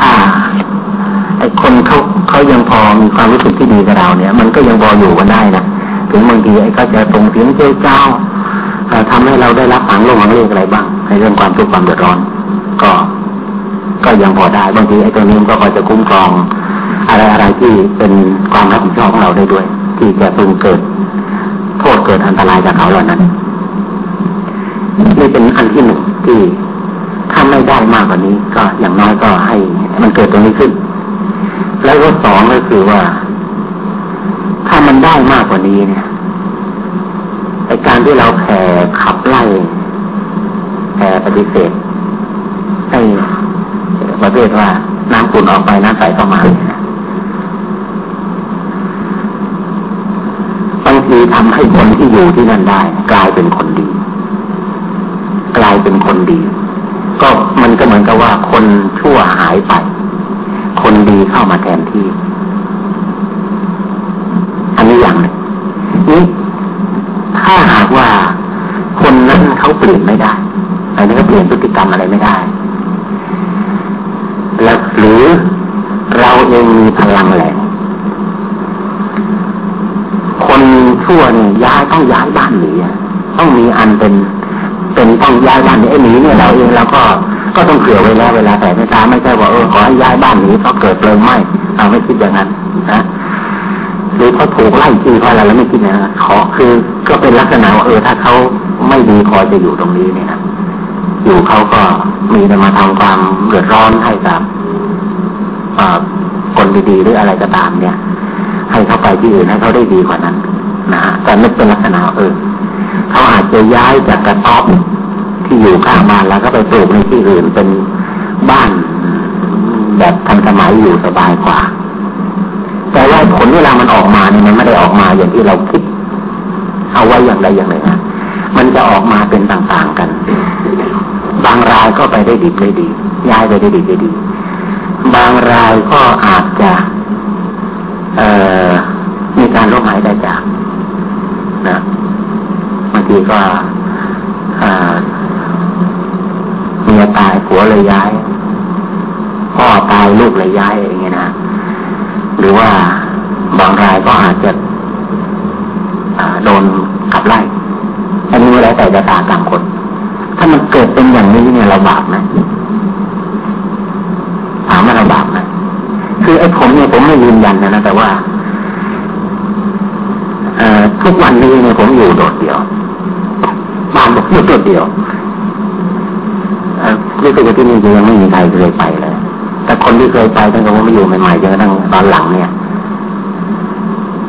ถ้าไอ้คนเขาเขายังพอมีความรู้สึกที่ดีกับเราเนี่ย มันก็ยังพออยู่กันได้นะถึงบางทีไอ้ก็จะตรงเสียงเจ้าเจ้าทำให้เราได้รับฝังลงฝังเรียกอะไรบ้าง ในเรื่องความทุกข์ความเดือดร้อน ก็ ก็ยังพอได้บางทีไอ้ตัวนี้ก็พอจะคุ้มครอง อะไรอะไรที่เป็นความรับผิดชอบของเราได้ด้วย ที่จะพึงเกิด โทษเกิดอันตรายจากเขาเหล่านั้นนี่เป็นอันที่หนึ่งที่ ถ้าไม่ได้มากกว่านี้ ก็อย่างน้อยก็ให้มันเกิดตรงนี้ขึ้น แล้วก็สองก็คือว่า ถ้ามันได้มากกว่านี้เนี่ยไอการที่เราแผ่ขับไล่แผ่ปฏิเสธให้ประเภทว่าน้ำขุ่นออกไปน้ำใสเข้ามาบางทีทำให้คนที่อยู่ที่นั่นได้ กลายเป็นคนดี กลายเป็นคนดี ก็มันก็เหมือนกับว่าคนชั่วหายไป คนดีเข้ามาแทนที่ อันนี้อย่างหนึ่งนี่ถ้าหากว่าคนนั้นเขาเปลี่ยนไม่ได้อันนี้ก็เปลี่ยนพฤติกรรมอะไรไม่ได้ แล้วหรือเราเองมีพลังแหลงคนชั่วเนี่ยย้ายต้องย้ายบ้านหนีต้องมีอันเป็น เป็นต้องย้ายบ้านหนีไอ้หนีเนี่ยเราเองเราก็ก็ต้องเผื่อไว้แล้วเวลาแต่ไม่ตาไม่ใช่ว่าเออขอให้ย้ายบ้านหนีเพราะเกิดเพลิงไหม้เราไม่คิดอย่างนั้นนะหรือเขาถูกไล่ที่เพราะอะไรเราไม่คิดนะขอคือก็เป็นลักษณะว่าเออถ้าเขาไม่ดีพอจะอยู่ตรงนี้เนี่ยอยู่เขาก็มีแต่มาทำความเดือดร้อนให้กับคนดีๆหรืออะไรก็ตามเนี่ย ให้เขาไปที่อื่นให้เขาได้ดีกว่านั้นนะแต่ไม่เป็นลักษณะเออ เขาอาจจะย้ายจากกระต๊อบที่อยู่ข้างบ้านแล้วก็ไปปลูกในที่อื่นเป็นบ้าน แบบทันสมัยอยู่สบายกว่า แต่ว่าผลเวลามันออกมาเนี่ยมันไม่ได้ออกมาอย่างที่เราคิด เอาไว้อย่างใดอย่างหนึ่งนะมันจะออกมาเป็นต่างๆกัน บางรายก็ไปได้ดีได้ดี ย้ายไปได้ดีได้ดี บางรายก็อาจจะ เอ่อมีการล้มหายได้จากนะ ทีก็เมียตายผัวเลยย้าย พ่อตายลูกเลยย้ายอย่างเงี้ยนะหรือว่าบางรายก็อาจจะโดนขับไล่อันนี้แล้วแต่จะตาต่างคน ถ้ามันเกิดเป็นอย่างนี้เนี่ยเราบาปไหมถามว่าเราบาปไหมคือไอ้ผมเนี่ยผมไม่ยืนยันนะนะแต่ว่าทุกวันนี้เนี่ยผมอยู่โดดเดี่ยว บ้านผมอยู่โดดเดียวรู้สึกว่าที่นี่ยังไม่มีใครเคยไปเลย แต่คนที่เคยไปตั้งแต่ว่ามาอยู่ใหม่ๆจนกระทั่งตอนหลังเนี่ย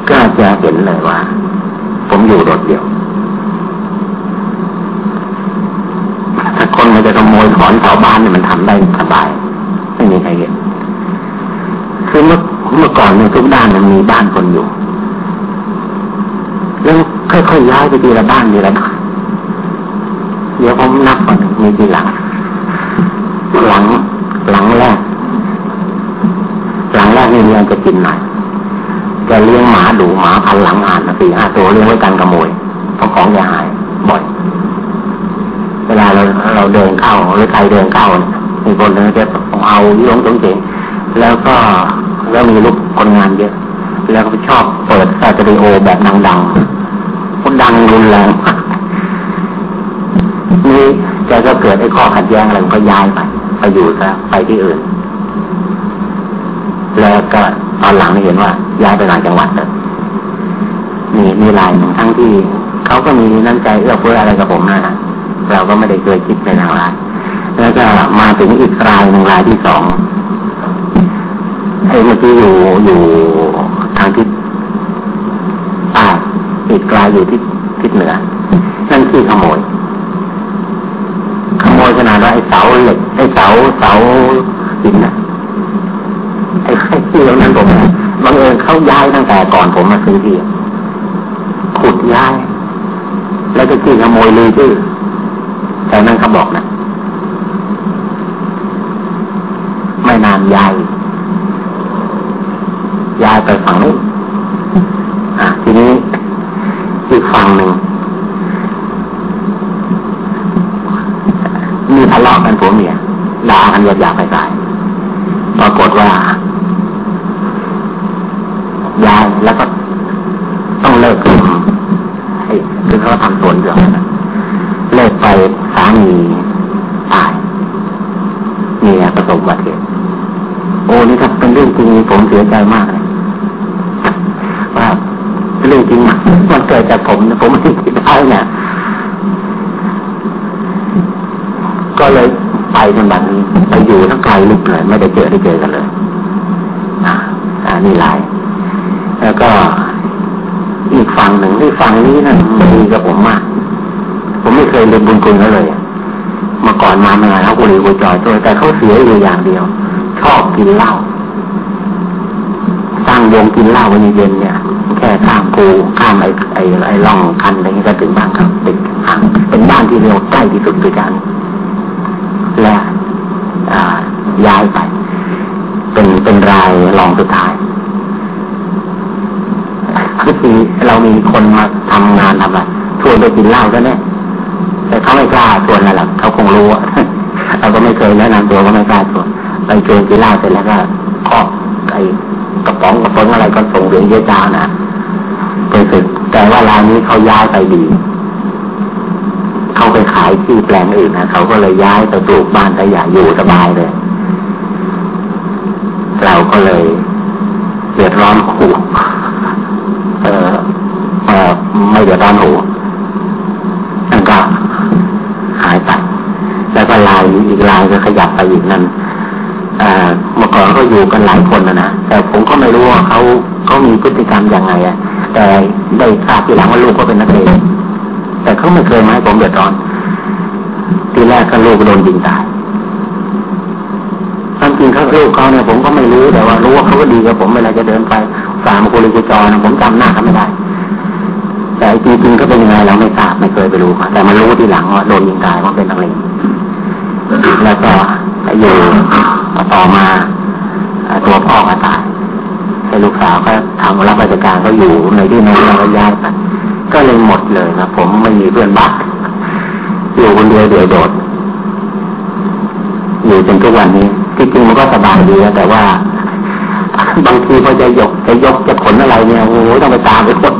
ก็จะเห็นเลยว่า ผมอยู่โดดเดี่ยวถ้าคนมันจะขโมยถอนชาวบ้านเนี่ยมันทำได้สบายไม่มีใครเห็นคือเมื่อเมื่อก่อนเนี่ยทุกด้านมันมีบ้านคนอยู่ แล้วค่อยๆย้ายไปทีละบ้านทีละบ้าน เดี๋ยวผมนับก่อนมีทีหลัง หลัง หลังแรก หลังแรกนี่เลี้ยงจะกินหน่อยจะเลี้ยงหมาดูหมาพันหลังอ่านสี่ห้าตัวเลี้ยงไว้กันขโมยเพราะของจะหายบ่อย เวลาเราเราเดินเข้าหรือใครเดินเข้ามีคนนึงจะเอายงตรงเจ๋งแล้วก็แล้วมีลูกคนงานเยอะ แล้วก็ชอบเปิดสตูดิโอแบบดังๆคนดังรุนแรงนี่ แกก็เกิดไอ้ข้อขัดแย้งอะไรก็ย้ายไปไปอยู่ซะไปที่อื่น แล้วก็ตอนหลังเห็นว่า ย้ายไปหลายจังหวัดเลยมีมีลายหนึ่งทั้งที่เขาก็มีน้ำใจเอื้อเฟื้ออะไรกับผมนะเราก็ไม่ได้เคยคิดในทางร้ายแล้วก็มาถึงอีกรายหนึ่งรายที่สองไอ้เมื่อกี้อยู่อยู่ทางทิศใต้อีกรายอยู่ที่ทิศเหนือนั่นคือขโมย ขโมยขนาดว่าไอ้เสาเหล็กไอ้เสาเสาหินนะไอ้ที่ตรงนั้นผมบังเอิญเขาย้ายตั้งแต่ก่อนผมมาซื้อที่ขุดย้าย แล้วก็ที่ขโมยลือชื่อแต่นั่นเขาบอกนะไม่นานยายยายไปฝั่งนู้นอะทีนี้อีกฝั่งหนึ่ง มีทะเลากยากันหยาบหยาไปตายปรากฏว่าย้ายแล้วก็ต้องเลิกทำคือเขาทำสวนเดียวนเลิกไปสามีตายเมียประสบอุบัติเหตุโอ้นี่ครับเป็นเรื่องจริงผมเสียใจมากเลยว่าเรื่องจริงมันเกิดจากผมผมไม่คิดได้เนี่ยก็เลย ไปกันแบบนี้ไปอยู่ทั้งไกลลึกเลยไม่ได้เจอได้เจอกันเลยอ่าอ่านี่ลายแล้วก็อีกฝั่งหนึ่งที่ฝั่งนี้นะดีกับผมมาก ผมไม่เคยเรียนบุญคุณเขาเลยมื่อก่อนมาเมื่อเขากุลีกุจอยตัวแต่เขาเสียอยู่อย่างเดียว ชอบกินเหล้าสร้างวงกินเหล้าวันเย็นเนี่ย แค่ข้ามกูข้ามไอ้ไอ้ไอ้ร่องคันอะไรเงี้ก็ถึงบ้านครับเป็นเป็นบ้านที่เร็วใกล้ที่สุดด้วยกันละ ย้ายไป เป็นเป็นรายรองสุดท้ายคือเรามีคนมาทำงานทำอะไรชวนไปกินเหล้าก็เนี่ยแต่เขาไม่กล้าชวนอะไรหรอกเขาคงรู้เราก็ไม่เคยแนะนำตัวก็ไม่กล้าชวนไปชวนกินเหล้าเสร็จแล้วก็ครอบไอ้กระป๋องกระป๋องอะไรก็ส่งเรียนเยอะจ้านะไปฝึกแต่ว่ารายนี้เขาย้ายไปดีเขาไปขายที่แปลงอื่นนะเขาก็เลยย้ายไปปลูกบ้านแต่อย่าอยู่สบายเลย เราก็เลยเดือดร้อนหูเออเออไม่เดือดร้อนหูนั่นก็หายไปแล้วก็ลายอีกลายก็ขยับไปอีกนั่นเมื่อก่อนก็อยู่กันหลายคนนะนะแต่ผมก็ไม่รู้ว่าเขาเขามีพฤติกรรมยังไงอะแต่ได้ทราบทีหลังว่าลูกก็เป็นนักเรียนแต่เขาไม่เคยมาให้ผมเดือดร้อนทีแรกก็ลูกโดนยิงตาย ริงเขาลูกเขาเนี่ยผมก็ไม่รู้แต่ว่ารู้ว่าเขาก็ดีกับผมเวลาจะเดินไปสามคุริกุจรนะผมจำหน้าเขาไม่ได้ แต่จริงๆก็เป็นยังไงเราไม่ทราบไม่เคยไปรู้แต่มารู้ทีหลังว่าโดนยิงตายว่าเป็นอะไรแล้วก็อยู่ต่อมาตัวพ่อก็ตายให้ลูกสาวก็ทำรับราชการก็อยู่ในที่นั้นแล้วก็ย้ายไปก็เลยหมดเลยนะผมไม่มีเพื่อนบ้านอยู่คนเดียวเดียวโดดอยู่จนทุกวันนี้ ที่จริงมันก็สบายดีนะแต่ว่า บางทีพอจะยกจะยกจะขนอะไรเนี่ยโอ้โหต้องไปตามไปขน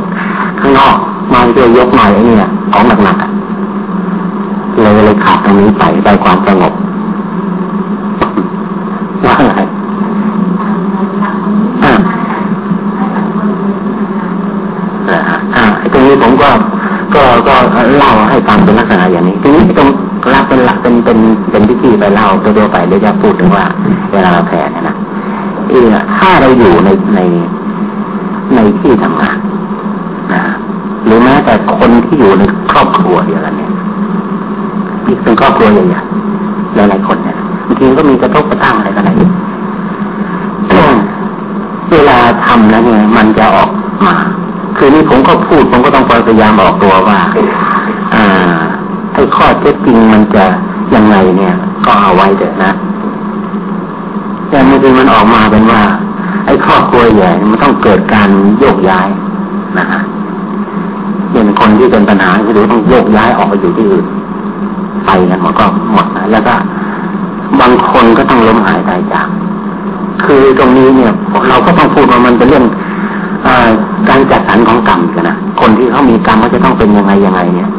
ข้างนอกมาเพื่อยกหน่อยไอ้นี่ของหนักๆเลยเลยขาดตรงนี้ไปได้ความสงบว่าไงตรงนี้ผมก็ก็ก็เล่าให้ฟังเป็นลักษณะอย่างนี้ทีนี้ตรง รับเป็นหลักเป็นเป็นเป็นพิธีไปเล่าตัวไปเดี๋ยวจะพูดถึงว่า เวลาเราแผ่เนี่ยนะเออถ้าเราอยู่ในในในที่ทำงานนะหรือแม้แต่คนที่อยู่ในครอบครัวเดียวกันเนี่ยอีกเป็นครอบครัวใหญ่ๆหลายๆคนเนี่ยบางทีก็มีกระทบกระทั่งอะไรกันอะไรเวลาทำแล้วเนี่ยมันจะออกมา คือนี่ผมก็พูดผมก็ต้องพยายามบอกตัวว่า ไอ้ข้อเท็จจริงมันจะยังไงเนี่ย ก็เอาไว้เถอะนะแต่ไม่ใช่มันออกมาเป็นว่า ไอ้ครอบครัวใหญ่มันต้องเกิดการโยกย้ายนะฮะเป็นคนที่เป็นปัญหาคือต้องโยกย้ายออกไปอยู่ที่อื่นไปกันมันก็หมดนะแล้วก็บางคนก็ต้องล้มหายตายจาก คือตรงนี้เนี่ย เราก็ต้องพูดว่ามันเป็นเรื่องการจัดสรรของกรรมกันนะคนที่เขามีกรรมเขาจะต้องเป็นยังไงยังไงเนี่ย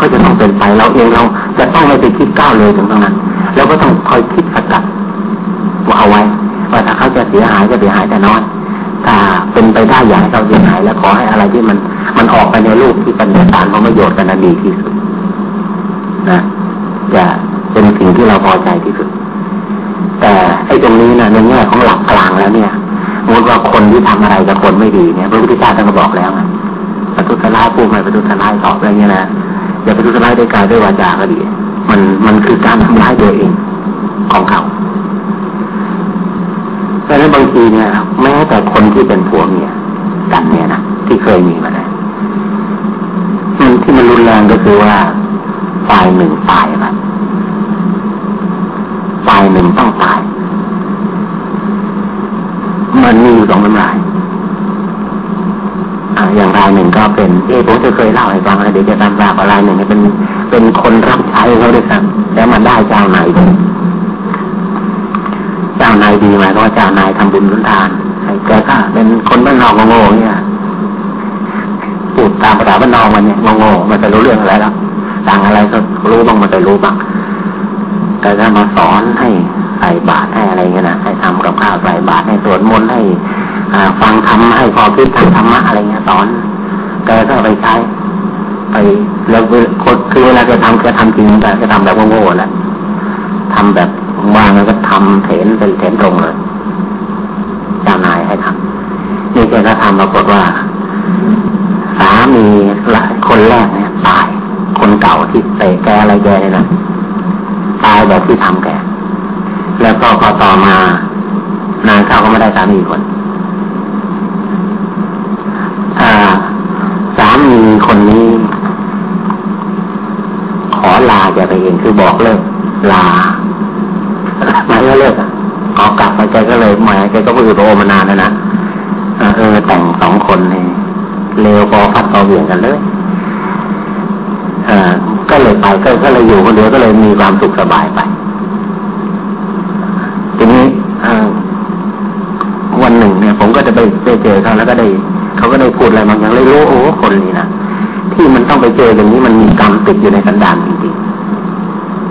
ก็จะต้องเป็นไปเราเองเราจะต้องไม่ไปคิดก้าวเลยถึงตรงนั้น แล้วก็ต้องคอยคิดสกัดว่าเอาไว้ว่าถ้าเขาจะเสียหายก็เสียหายแต่น้อยถ้าเป็นไปได้อย่างเขาเสียหายแล้วขอให้อะไรที่มันมันออกไปในรูปที่เป็นสารของประโยชน์กันนดีที่สุดนะจะเป็นสิ่งที่เราพอใจที่สุด แต่ไอ้ตรงนี้นะในแง่ของหลักกลางแล้วเนี่ยมติว่าคนที่ทำอะไรกับคนไม่ดีเนี่ยพระพุทธเจ้าท่านก็บอกแล้วไงประทุษร้ายพูดไม่ประทุษร้ายตอบอะไรเงี้ยนะ อย่าปทุษร้ายด้วยกายด้วยวาจาก็ดี มันมันคือการทำร้ายตัวเองของเขาแต่ในบางทีเนี่ยแม้แต่คนที่เป็นผัวเมียกันเนี่ยนะที่เคยมีมาแล้วมันที่มันรุนแรงก็คือว่าฝ่ายหนึ่งตายแบบฝ่ายหนึ่งต้องตาย มันมีอยู่สองน้ำลาย อย่างรายหนึ่งก็เป็นเอ๊ผมจะเคยเล่าให้ฟังนะเดี๋ยวจะตามราบอะไรหนึ่งเป็นเป็นคนรับใช้เขาด้วยซ้ำแล้วมันได้เจ้าไหนเจ้านายดีไหมก็เจ้านายทำบุญรุนทานแกก็เป็นคนบ้านนอกโง่เนี่ยพูดตามภาษาบ้านนอกมันเนี่ยโง่มันจะรู้เรื่องอะไรแล้วสั่งอะไรก็รู้บ้างมันจะรู้บ้างแต่ถ้ามาสอนให้ใส่บาตรให้อะไรเงี้ยนะให้ทำกับข้า ฟังธรรมให้พอคิดทางธรรมะอะไรเงี้ยสอนแกก็ไปใช้ ไปแล้วคือเวลาจะทำจะทำจริงแต่จะทำแบบโง่ๆแหละทำแบบว่างแล้วก็ทำเถนเป็นเถนตรงเลยเจ้านายให้ทำนี่แกก็ทำปรากฏว่า สามีละคนแรกเนี่ยตาย คนเก่าที่เตะแกอะไรแกเนี่ยนะตายแบบที่ทำแก แล้วก็พอต่อมานางเขาก็ไม่ได้สามีคนสามีคนนี้ ขอลา แกไปเองคือบอกเลิกลาไม่ก็เลิกขอกลับมาแกก็เลยหมายแกก็พูดโรมานานแล้วนะเออแต่งสองคนนี่เร็วพอฟัดพอเหวี่ยงกันเลยอก็เลยไปก็ก็เลยอยู่คนเดียวก็เลยมีความสุขสบายไปทีนี้วันหนึ่งเนี่ย ผมก็จะไปไปเจอเขาแล้วก็ได้เขาก็ได้พูดอะไรบางอย่างเลยรู้โอ้คนนี้นะที่มันต้องไปเจออย่างนี้มันมีกรรมติดอยู่ในสันดานจริงๆ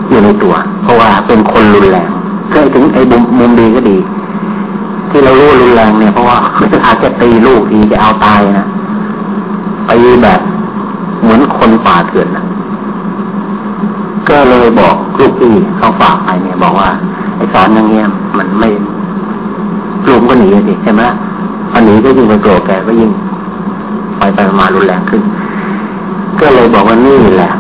อยู่ในตัว เพราะว่าเป็นคนรุนแรงเคยถึงไอ้บุมุมดีก็ดี ที่เรารู้รุนแรงเนี่ยเพราะว่าอาจจะตีลูกทีจะเอาตายนะไปแบบเหมือนคนป่าเถื่อนนะก็เลยบอกลูกพี่เขาฝากไปเนี่ย บอกว่าไอ้สอนอย่างเงี้ยมันไม่ลูกก็หนีสิใช่ไหมพอหนีก็ยิ่งไปโกรธแกก็ยิ่งไปไปมารุนแรงขึ้น ก็เลยบอกว่านี่แหละ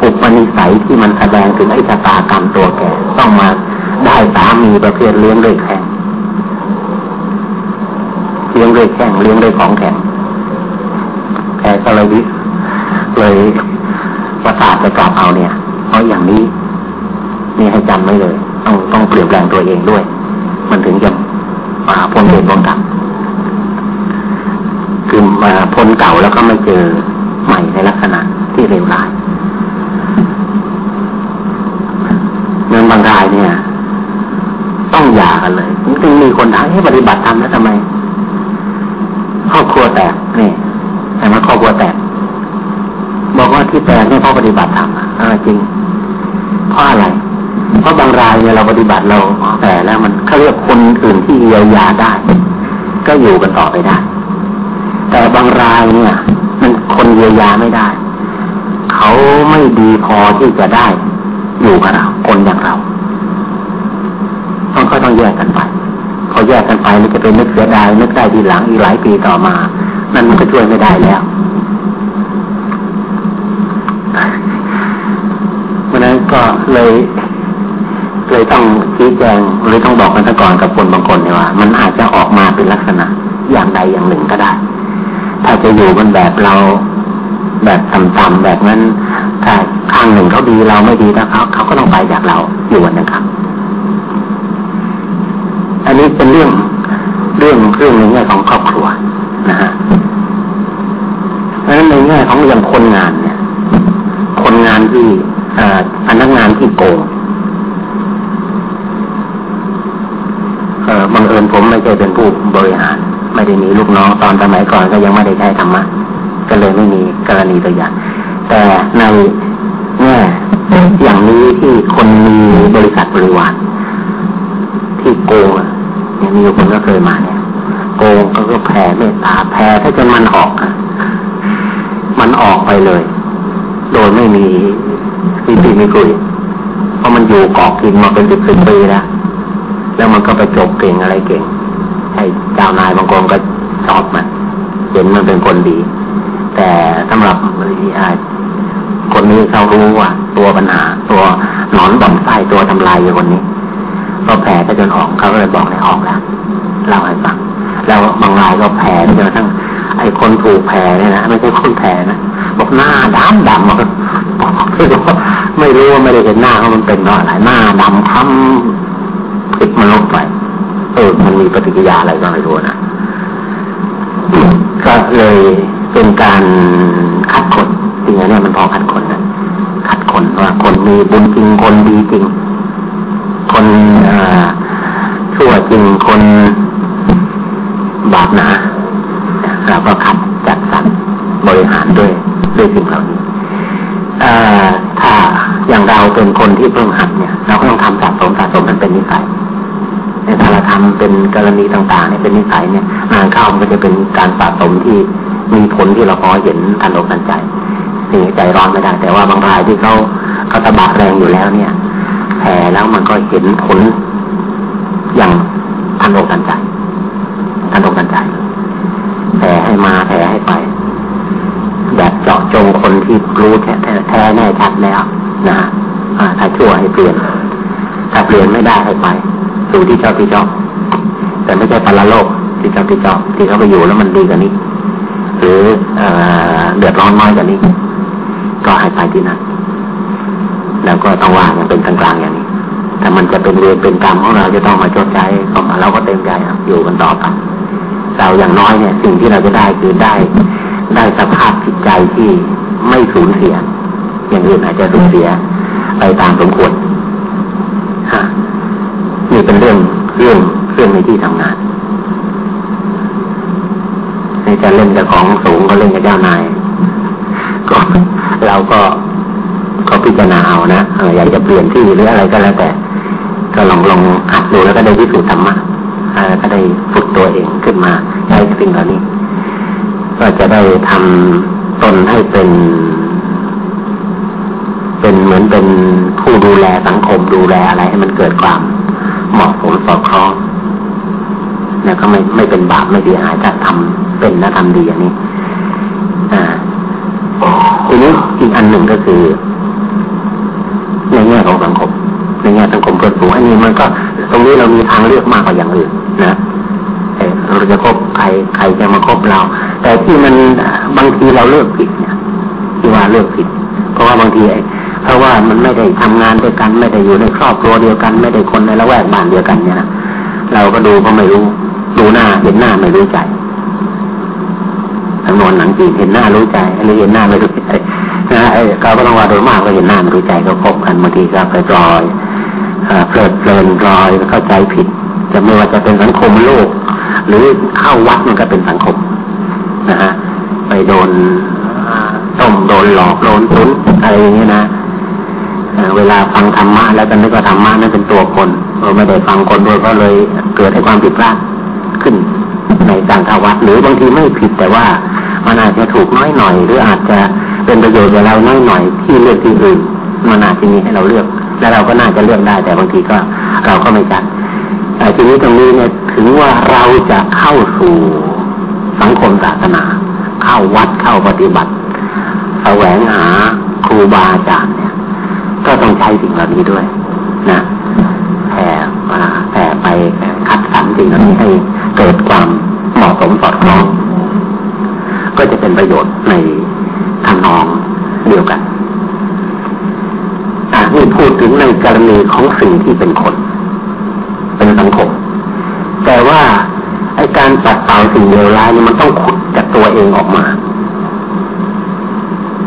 อุปนิสัยที่มันแสดงถึงไอ้ชะตากรรมตัวแกต้องมาได้สามีประเภทเลี้ยงด้วยแข่งเลี้ยงด้วยแข่งเลี้ยงด้วยของแข็งแกก็เลยวิเลยประกาศจะกลับเอาเนี่ย เพราะอย่างนี้นี่ให้จำไว้เลยต้องต้องเปลี่ยนแปลงตัวเองด้วย มันถึงจะมาพ้นเวรพ้นกรรมคือมาพ้นเก่าแล้วก็ไม่เจอใหม่ในลักษณะที่เลวร้ายเมืองบางรายเนี่ย ด่ากันเลยจึงมีคนถามให้ปฏิบัติธรรมแล้วทำไมครอบครัวแตกนี่แต่มาครอบครัวแตกบอกว่าที่แตกนี่เพราะปฏิบัติธรรมอ่าจริงเพราะอะไรเพราะบางรายเนี่ยเราปฏิบัติเราแต่แล้วมันเขาเรียกคนอื่นที่เยียวยาได้ ก็อยู่กันต่อไปได้ แต่บางรายเนี่ย มันคนเยียวยาไม่ได้ เขาไม่ดีพอที่จะได้ อยู่กับเราคนอย่างเรา ต้องก็ต้องแยกกันไป พอแยกกันไปมันจะเป็นนึกเสียดายนึกได้ทีหลังอีกหลายปีต่อมา นั่นมันก็ช่วยไม่ได้แล้วเพราะนั้นก็เลยเลยต้องชี้แจงเลยต้องบอกกันซะก่อนกับคนบางคนเนี่ยว่า มันอาจจะออกมาเป็นลักษณะอย่างใดอย่างหนึ่งก็ได้ ถ้าจะอยู่กันแบบเราแบบต่ำๆแบบนั้นถ้าข้างหนึ่งเขาดีเราไม่ดีแล้วเขาเขาก็ต้องไปจากเราอยู่วันนึงครับ อันนี้เป็นเรื่องเรื่องเรื่องในแง่ของครอบครัวนะฮะเพราะฉะนั้นในแง่ของอย่างคนงานเนี่ย คนงานที่พนักงานที่โกงเออบังเอิญผมไม่ใช่เป็นผู้บริหาร ไม่ได้มีลูกน้องตอนสมัยก่อนก็ยังไม่ได้ใช้ธรรมะก็เลยไม่มีกรณีตัวอย่าง แต่ในแง่อย่างนี้ที่คนมีบริษัทบริวารที่โกง เนี่ยมีคนก็เคยมาเนี่ยโกงก็ก็แผ่เมตตาแผ่ถ้าจนมันออกมันออกไปเลย โดยไม่มีมีปีมีคุยเพราะมันอยู่เกาะกินมาเป็นสิบสิบปีแล้วแล้วมันก็ไปจบเก่งอะไรเก่งให้เจ้านายบางคนก็ชอบมันเห็นมันเป็นคนดี แต่สำหรับคนนี้เขารู้ว่า ตัวปัญหา ตัวหนอนบ่อนไส้ตัวทำลายอยู่คนนี้ ก็แผลไปจนออกเขาก็เลยบอกให้ออกแล้วเล่าให้ฟังแล้วบางรายก็แผลไปจนทั้งไอ้คนถูกแผลเนี่ยนะไม่ใช่คนแผลนะบอกหน้าดำดำบอกไม่รู้ว่าไม่ได้เห็นหน้าเขามันเป็นเพราะอะไรหน้าดำค้ำผิดมันลงไปเออมันมีปฏิกิริยาอะไรก็ไม่รู้นะก็เลยเป็นการคัดคนจริงๆเนี่ยมันพอคัดคนนะคัดคนว่าคนมีบุญจริงคนดีจริง คนชจริงคนบาปหนาเราก็คัดจัดสรรบริหารด้วยด้วยสิ่งเหล่านี้ถ้าอย่างเราเป็นคนที่เพิ่งหัดเนี่ย เราก็ต้องทำสะสมสะสมมันเป็นนิสัยแต่ถ้าเราทำเป็นกรณีต่างๆเนี่ยเป็นนิสัยเนี่ยงานเข้ามันก็จะเป็นการสะสมที่มีผลที่เราพอเห็นทันอกทันใจสิ่งใจร้อนไม่ได้ แต่ว่าบางรายที่เขาเขาตะบะแรงอยู่แล้วเนี่ย แผลแล้วมันก็เห็นผลอย่างทันอกทันใจทันอกทันใจแผลให้มาแผลให้ไป แบบเจาะจงคนที่รู้แท้แท้แน่ชัดแล้วนะถ้าชั่วให้เปลี่ยน ถ้าเปลี่ยนไม่ได้ให้ไป สู่ที่ชอบที่ชอบ แต่ไม่ใช่ปรโลกที่ชอบที่ชอบที่เขาไปอยู่แล้วมันดีกว่านี้ หรือเดือดร้อนน้อยกว่านี้ ก็ให้ไปที่นั้น แล้วก็ต้องว่าอย่างเป็นกลางๆอย่างนี้แต่มันจะเป็นเวรเป็นกรรมของเราจะต้องมาชดใช้ก็มาเราก็เต็มใจอยู่กันต่อไปเราอย่างน้อยเนี่ย สิ่งที่เราจะได้คือได้ ได้สภาพจิตใจที่ไม่สูญเสีย อย่างอื่นอาจจะสูญเสียไปตามสมควรฮะนี่เป็นเรื่องเรื่องเรื่องในที่ทำงานในจะเล่นกับของสูงก็เล่นกับเจ้านายก็เราก็ พิจารณาเอานะอยากจะเปลี่ยนที่หรืออะไรก็แล้วแต่ ก็ลองลองหัดดูแล้วก็ได้พิสูจน์ธรรมะก็ได้ฝึกตัวเองขึ้นมาใช้สิ่งเหล่านี้ ก็จะได้ทำตนให้เป็น เป็นเหมือนเป็นผู้ดูแลสังคมดูแลอะไรให้มันเกิดความเหมาะสมสอดคล้องแล้วก็ไม่ไม่เป็นบาปไม่ดีหายจะทำเป็นและทำดีอย่างนี้ อ่าทีนี้อีกอันหนึ่งก็คือ ในแง่ของสังคม ในแง่สังคมเกิดสูงอันนี้มันก็ ตรงนี้เรามีทางเลือกมากกว่าอย่างอื่นนะเราจะคบใครใครจะมาคบเรา แต่ที่มันบางทีเราเลือกผิดเนี่ยที่ว่าเลือกผิด เพราะว่าบางทีเพราะว่ามันไม่ได้ทำงานด้วยกันไม่ได้อยู่ในครอบครัวเดียวกัน ไม่ได้คนในละแวกบ้านเดียวกันเนี่ยนะเราก็ดูก็ไม่รู้ ดูหน้าเห็นหน้าไม่รู้ใจทั้งนวนหนังจีนเห็นหน้ารู้ใจหรือเห็นหน้าไม่รู้ นะไอ้เขาก็ต้องว่าโดยมากก็เห็นหน้าไม่รู้ใจก็คบกันบางทีก็ไปลอยเพลิดเพลินลอยเข้าใจผิด จะไม่ว่าจะเป็นสังคมโลก หรือเข้าวัดมันก็เป็นสังคมนะฮะไปโดนต้มโดนหลอกโดนตุ้นอะไรอย่างนี้นะเวลาฟังธรรมะแล้วก็นึกว่าธรรมะนั่นเป็นตัวคนเราไม่ได้ฟังคนด้วยก็เลยเกิดให้ความผิดพลาดขึ้นในการเข้าวัดหรือบางทีไม่ผิดแต่ว่ามันอาจจะถูกน้อยหน่อย หรืออาจจะ เป็นประโยชน์กับเราน้อยหน่อยที่เลือกที่อื่นมันอาจจะมีให้เราเลือก แล้วเราก็น่าจะเลือกได้แต่บางทีก็เราก็ไม่จัดแต่ทีนี้ตรงนี้เนี่ยถึงว่าเราจะเข้าสู่สังคมศาสนา เข้าวัดเข้าปฏิบัติแสวงหาครูบาอาจารย์เนี่ย ก็ต้องใช้สิ่งเหล่านี้ด้วยนะแผ่มาแผ่ไปคัดสรรสิ่งเหล่านี้ให้เกิดความเหมาะสมสอดคล้องก็จะเป็นประโยชน์ใน ทานองเดียวกันนี่พูดถึงในกรณีของสิ่งที่เป็นคน เป็นสังคม แต่ว่าไอการปัดเป่าสิ่งเลวร้ายนี่มันต้องขุดจากตัวเองออกมา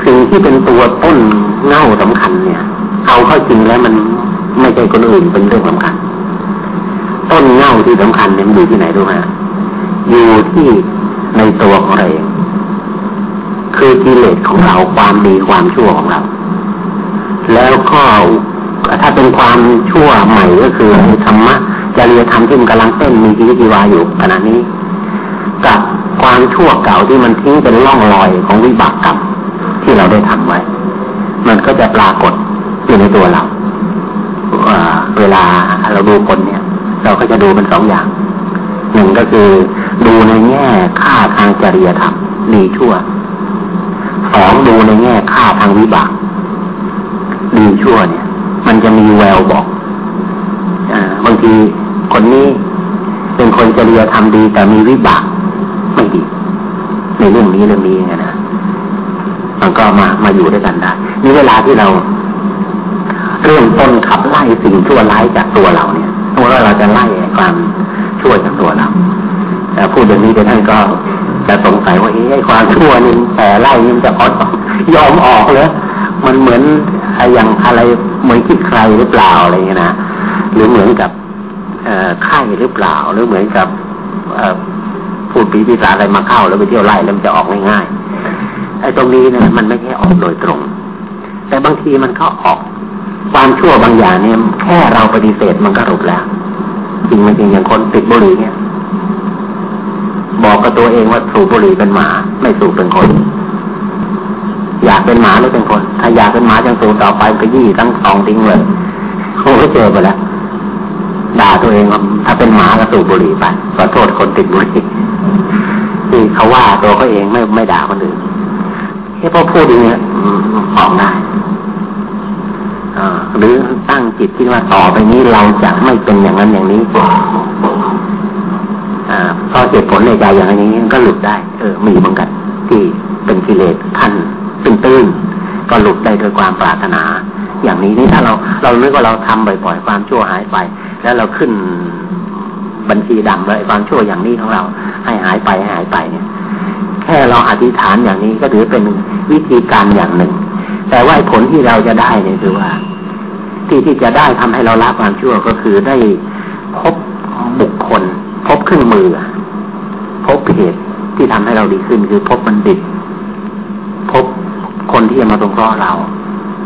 สิ่งที่เป็นตัวต้นเง่าสำคัญเนี่ย เอาเข้าจริงแล้วมันไม่ใช่คนอื่นเป็นเรื่องสำคัญ ต้นเง่าที่สำคัญเนี่ยมันอยู่ที่ไหนรู้ไหมอยู่ที่ในตัวของเราเอง คือกิเลสของเราความดีความชั่วของเรา แล้วก็ถ้าเป็นความชั่วใหม่ก็คือธรรมะจริยธรรมที่มันกำลังเต้นมีชีวิตชีวาอยู่ขณะนี้ กับความชั่วเก่าที่มันทิ้งเป็นร่องรอยของวิบากกรรมที่เราได้ทำไว้ มันก็จะปรากฏอยู่ในตัวเราเวลาเราดูคนเนี่ย เราก็จะดูเป็นสองอย่างหนึ่งก็คือดูในแง่ค่าทางจริยธรรมดีชั่ว องดูในแง่ค่าทางวิบากดีชั่วเนี่ย มันจะมีแววบอกอบางทีคนนี้เป็นคนจริยธรรมดี แต่มีวิบากไม่ดี ในเรื่องนี้เรื่องนี้ไงนะมันก็มามาอยู่ด้วยกันได้นี่เวลาที่เราเริ่มต้นขับไล่สิ่งชั่วร้ายจากตัวเราเนี่ยเพราะว่าเราจะไล่ความชั่วจากตัวเราแต่พูดอย่างนี้ไปท่านก็ จะสงสัยว่าไอ้ความชั่วนี่แต่ไล่นี่จะอดยอมออกเลยมันเหมือนอย่างอะไรเหมือนคิดใครหรือเปล่าอะไรเงี้ยนะหรือเหมือนกับไข้หรือเปล่า หรือเหมือนกับพูดปีปีศาจอะไรมาเข้า แล้วไปเที่ยวไล่แล้วมันจะออกง่ายๆไอ้ตรงนี้เนี่ยมันไม่ใช่ออกโดยตรง แต่บางทีมันก็ออกความชั่วบางอย่างเนี่ยแค่เราปฏิเสธมันก็รุดแล้วจริงไม่จริงอย่างคนติดบุหรี่เนี่ย บอกกับตัวเองว่าสูบบุหรี่เป็นหมา ไม่สูบเป็นคน อยากเป็นหมาหรือเป็นคน ถ้าอยากเป็นหมาจังสูบต่อไปก็ยี่ทั้งสองทิ้งเลยคงไม่เจอไปแล้วด่าตัวเองว่าถ้าเป็นหมาก็สูบบุหรี่ไปขอโทษคนติดบุหรี่ที่เขาว่าตัวเขาเองไม่ไม่ด่าคนอื่นแค่พอพูดอย่างเงี้ยออกได้หรือตั้งจิตที่ว่าต่อไปนี้เราจะไม่เป็นอย่างนั้นอย่างนี้ เพราะเหตุผลในใจอย่างนี้ก็หลุดได้ เออ มีเหมือนกันที่เป็นกิเลสขั้นตื้นๆก็หลุดได้โดยความปรารถนา อย่างนี้นี่ถ้าเราเรานึกว่าเราทำบ่อยๆความชั่วหายไป แล้วเราขึ้นบัญชีดำเลยความชั่วอย่างนี้ของเรา ให้หายไปหายไปเนี่ย แค่เราอธิษฐานอย่างนี้ก็ถือเป็นวิธีการอย่างหนึ่ง แต่ว่าผลที่เราจะได้เนี่ยคือว่า ที่ที่จะได้ทำให้เราละความชั่วก็คือได้พบบุคคล พบเครื่องมือ พบเหตุที่ทำให้เราดีขึ้น คือพบบัณฑิต พบคนที่จะมาตรงข้อเรา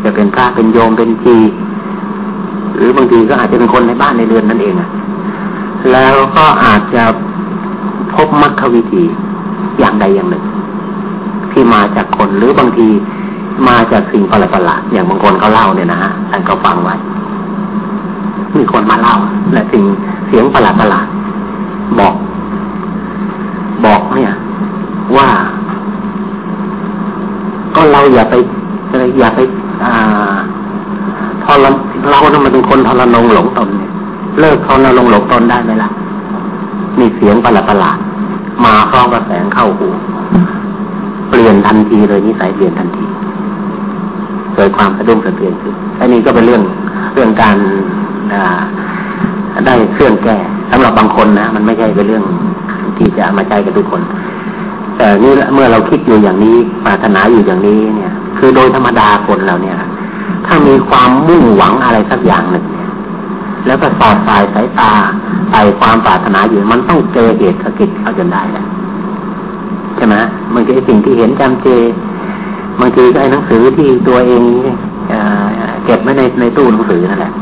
จะเป็นพระเป็นโยมเป็นจีหรือบางทีก็อาจจะเป็นคนในบ้านในเรือนนั่นเองอะแล้วก็อาจจะพบมรรควิธีอย่างใดอย่างหนึ่ง ที่มาจากคนหรือบางทีมาจากสิ่งประหลาดๆอย่างบางคนเขาเล่าเนี่ยนะฮะท่านก็ฟังไว้มีคนมาเล่าและสิ่งเสียงประหลาด บอก บอกเนี่ยว่า ก็เราอย่าไปอย่าไป อ่าทรเราต้องมาเป็นคนทรนงหลงตนเนี่ย เลิกทรนงหลงตนได้ไหมล่ะมีเสียงประหลาดมาคล้องกระแสงเข้าหูเปลี่ยนทันทีเลยนิสัยเปลี่ยนทันทีเกิดความสะดุ้งสะเทือนขึ้นอันนี้ก็เป็นเรื่องเรื่องการได้เครื่องแก้ สำหรับบางคนนะมันไม่ใช่เป็นเรื่องที่จะมาใช้กับทุกคน แต่นี่เมื่อเราคิดอยู่อย่างนี้ปรารถนาอยู่อย่างนี้เนี่ย คือโดยธรรมดาคนเราเนี่ย ถ้ามีความมุ่งหวังอะไรสักอย่างหนึ่งแล้วก็สอดสายสายตาใส่ความปรารถนาอยู่มันต้องเจอเหตุกิจเข้าจนได้แหละใช่ไหมมันคือสิ่งที่เห็นจำเจบางทีก็ไอ้หนังสือที่ตัวเองเก็บไว้ในในตู้หนังสือนั่นแหละ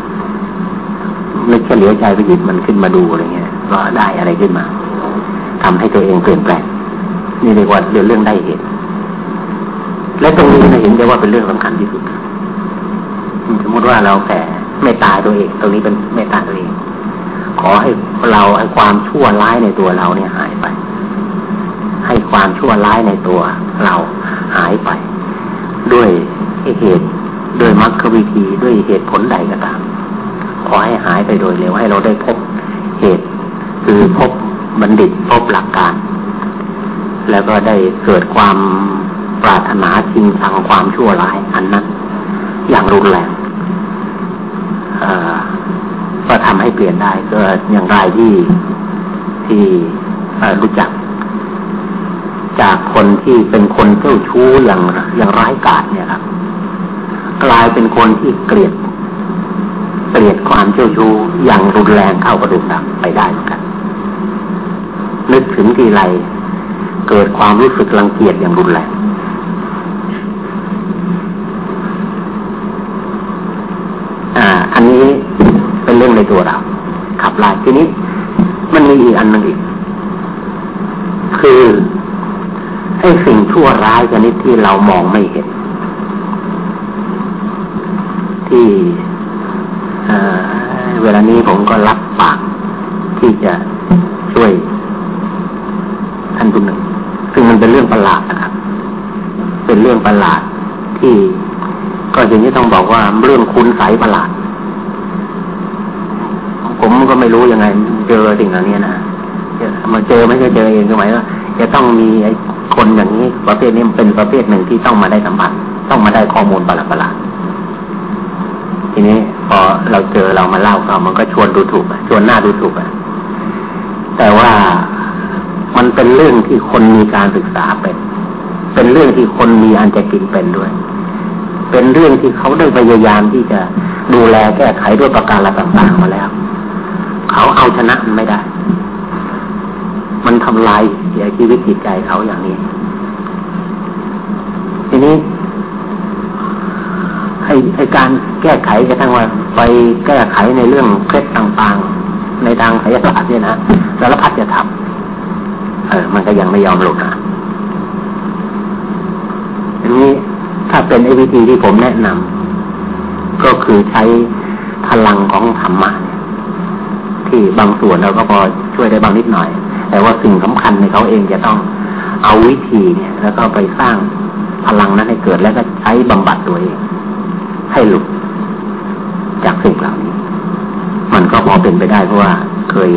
นึกเฉลียวใจไปหยิบมันขึ้นมาดูอะไรเงี้ยก็ได้อะไรขึ้นมาทำให้ตัวเองเปลี่ยนแปลงนี่เรียกว่าเรื่องได้เหตุและตรงนี้เราเห็นได้ว่าเป็นเรื่องสำคัญที่สุดสมมติว่าเราแผ่เมตตาตัวเอง ตรงนี้เป็นเมตตาตัวเอง ขอให้เราให้ความชั่วร้ายในตัวเราเนี่ยหายไป ให้ความชั่วร้ายในตัวเราหายไป ด้วยเหตุด้วยมรรควิธีด้วยเหตุผลใดก็ตาม ขอให้หายไปโดยเร็วให้เราได้พบเหตุ คือพบบัณฑิตพบหลักการ แล้วก็ได้เกิดความปรารถนาจริงชังความชั่วร้ายอันนั้น อย่างรุนแรงก็ทำให้เปลี่ยนได้ก็อย่างไรที่ที่รู้จัก จากคนที่เป็นคนเจ้าชู้อย่างอย่างร้ายกาจเนี่ยครับ กลายเป็นคนที่เกลียด เกลียดความเจ้าชู้อย่างรุนแรงเข้ากระดูกดำไปได้เหมือนกัน นึกถึงทีไรเกิดความรู้สึกรังเกียจอย่างรุนแรงอ่าอันนี้เป็นเรื่องในตัวเรา ขับไล่ทีนี้ มันมีอีกอันหนึ่งอีก คือไอ้สิ่งชั่วร้ายชนิดที่เรามองไม่เห็น ที่ เวลานี้ผมก็รับปากที่จะช่วยท่านผู้หนึ่ง ซึ่งมันเป็นเรื่องประหลาดนะครับ เป็นเรื่องประหลาดที่ก็อย่างนี้ต้องบอกว่าเรื่องคุณใสประหลาด ผมก็ไม่รู้ยังไง เจอสิ่งเหล่านี้นะมาเจอไม่ใช่เจอเองใช่ไหมว่าจะต้องมีไอ้คนอย่างนี้ประเภทนี้เป็นประเภทหนึ่งที่ต้องมาได้สัมผัส ต้องมาได้ข้อมูลประหลาดๆทีนี้ พอเราเจอเรามาเล่าเขามันก็ชวนดูถูกชวนหน้าดูถูกอะแต่ว่ามันเป็นเรื่องที่คนมีการศึกษาเป็น เป็นเรื่องที่คนมีอันจะกินเป็นด้วย เป็นเรื่องที่เขาได้พยายามที่จะดูแลแก้ไขด้วยประการต่างๆมาแล้ว เขาเอาชนะมันไม่ได้ มันทำลายเสียชีวิตจิตใจเขาอย่างนี้ ทีนี้ ไอการแก้ไขกระทั่งว่าไปแก้ไขในเรื่องเคล็ดต่างๆ ในทางไสยศาสตร์เนี่ยนะสารพัดจะทำเออ มันก็ยังไม่ยอมหลุดนะอันนี้ถ้าเป็นไอวิธีที่ผมแนะนำก็คือใช้พลังของธรรมะที่บางส่วนเราก็พอช่วยได้บางนิดหน่อย แต่ว่าสิ่งสำคัญในเขาเองจะต้องเอาวิธีเนี่ย แล้วก็ไปสร้างพลังนั้นให้เกิดแล้วก็ใช้บำบัดตัวเอง ให้หลุดจากสิ่งเหล่านี้ มันก็พอเป็นไปได้เพราะว่าเคย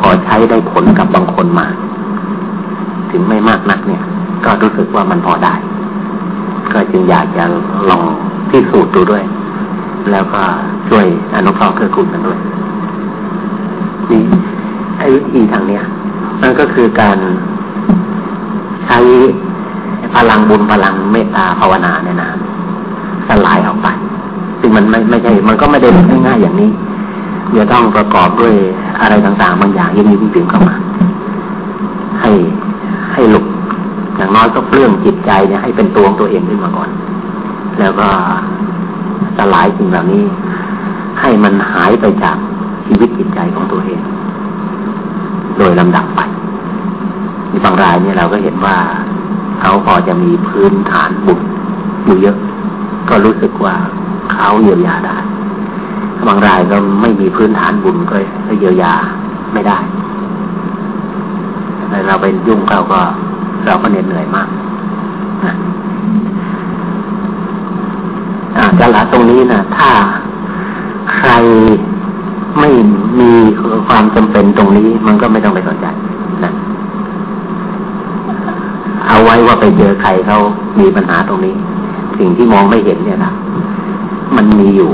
พอใช้ได้ผลกับบางคนมา ถึงไม่มากนักเนี่ย ก็รู้สึกว่ามันพอได้ ก็จึงอยากจะลองพิสูจน์ดูด้วย แล้วก็ช่วยอนุเคราะห์เกื้อกูลกันด้วยนี่ไอ้วิธีทางเนี้ยนั่นก็คือการใช้พลังบุญพลังเมตตาภาวนาเนี่ยนะ สลายออกไป ซึ่งมันไม่ไม่ใช่ มันก็ไม่ได้ง่ายๆอย่างนี้จะต้องประกอบด้วยอะไรต่างๆ บางอย่างยิ่งยิ่งถึงเข้ามา ให้ให้หลุดอย่างน้อยก็เปลื้องจิตใจเนี่ยให้เป็นตัวของตัวเองขึ้นมาก่อน แล้วก็สลายสิ่งเหล่านี้ ให้มันหายไปจากชีวิตจิตใจของตัวเอง โดยลำดับไปในบางรายเนี่ยเราก็เห็นว่าเขาพอจะมีพื้นฐานบุญอยู่เยอะ ก็รู้สึกว่าเขาเยียวยาได้บางรายก็ไม่มีพื้นฐานบุญก็เยียวยาไม่ได้เราไปยุ่งเขาก็ เราก็เหนื่อยมากนะจะละตรงนี้นะถ้าใครไม่มีความจำเป็นตรงนี้ มันก็ไม่ต้องไปสนใจนะเอาไว้ว่าไปเจอใครเขามีปัญหาตรงนี้ สิ่งที่มองไม่เห็นเนี่ยนะมันมีอยู่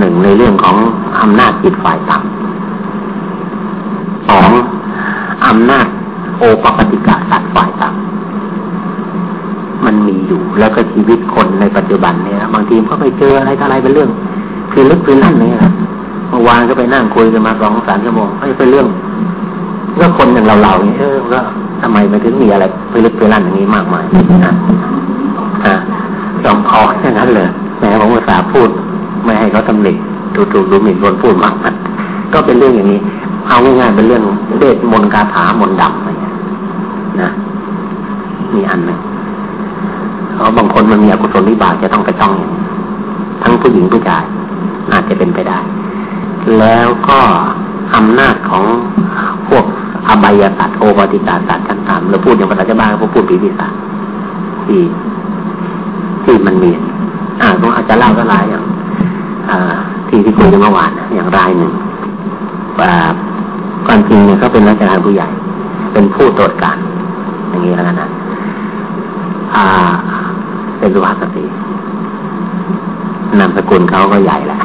หนึ่งในเรื่องของอำนาจจิตฝ่ายต่ำสองอำนาจโอปปติกาสัตว์ฝ่ายต่ำมันมีอยู่แล้วก็ชีวิตคนในปัจจุบันเนี่ยบางทีก็ไปเจออะไรอะไรเป็นเรื่องคือลึกคือนั่นเนี่ยเมื่อวานก็ไปนั่งคุยกันมาสองสามชั่วโมงไม่เป็นเรื่องก็คนอย่างเราเราเนี่ยเออก็ทำไมไปถึงมีอะไรไปลึกไปลั่นอย่างนี้มากมายนะ จอมพอแค่นั้นเลยแม้ผมภาษาพูด ไม่ให้เขาตำหนิดูถูกดูหมิ่นคนพูดมากมันก็เป็นเรื่องอย่างนี้ เอาง่ายๆเป็นเรื่องเดชมนคาถามนดำอะไรเงี้ยนะมีอันหนึ่งเพราะบางคนมันมีอกุศลวิบากจะต้องกระจ้องอย่างทั้งผู้หญิงผู้ชายอาจจะเป็นไปได้ แล้วก็อำนาจของพวกอบายสัตว์โอปติตาสัตว์ต่างๆเราพูดอย่างภาษาชาวบ้านเขาพูดปีติสัตว์ที่ ที่มันมี อ่าผมอาจจะเล่าก็หลายอย่างอที่ที่คุยกันเมื่อวานอย่างรายหนึ่งอ่าก่อนจริงเนี่ยเขาเป็นราชการผู้ใหญ่ เป็นผู้ตรวจการ อย่างนี้แล้วกันนะอ่าเป็นสุภาพสตรีนามสกุลเขาก็ใหญ่แหละ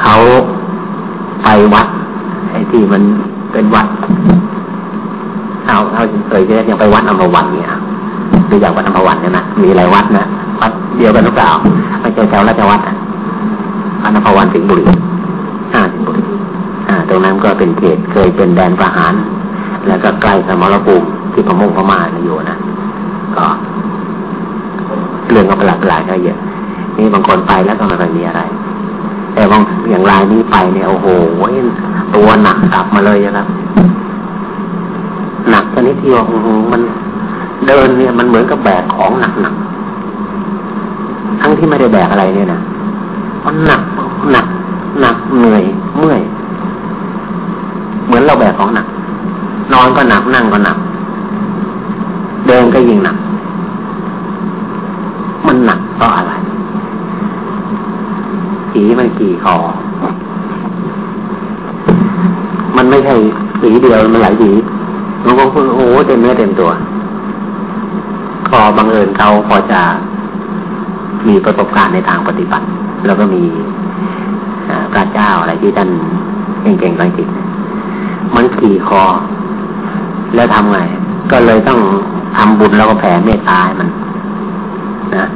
เขาไปวัดไอ้ที่มันเป็นวัดเอาเอาเคยจะยังไปวัดอมรวันเนี่ย ดูอย่างวัดอมรวันเนี่ยนะมีหลายวัดนะวัดเดียวกันหรือเปล่าไม่ใช่แถวราชวัดอะวัดอมรวันสิงห์บุรีอ่าสิงห์บุรีอ่าตรงนั้นก็เป็นเขตเคยเป็นแดนประหาร แล้วก็ใกล้สมรภูมิที่พม่งพม่าอยู่นะก็เรื่องก็ประหลาดประหลาดก็เยอะนี่บางคนไปแล้วก็ไม่ค่อยมีอะไร แต่บางอย่างรายนี้ไปเนี่ยโอ้โหตัวหนักกลับมาเลยนะครับหนักชนิดที่ว่ามัน เดินเนี่ยมันเหมือนกับแบกของหนักๆ ทั้งที่ไม่ได้แบกอะไรเนี่ยนะมันหนักหนักหนักเหนื่อยเมื่อย เหมือนเราแบกของหนัก นอนก็หนักนั่งก็หนัก เดินก็ยิ่งหนัก มันหนักเพราะอะไรสีมันกี่คอมันไม่ใช่สีเดียวมันหลายสีบางคนโอ้เต็มเนื้อเต็มตัว พอบังเอิญเขาพอจะมีประสบการณ์ในทางปฏิบัติ แล้วก็มีพระเจ้าอะไรที่ท่านเก่งๆหน่อยจิตมันขี่คอ แล้วทำไง ก็เลยต้องทำบุญแล้วก็แผ่เมตตาให้มันนะ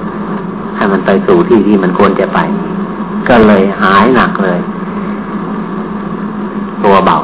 ให้มันไปสู่ที่ที่มันควรจะไป ก็เลยหายหนักเลย ตัวเบา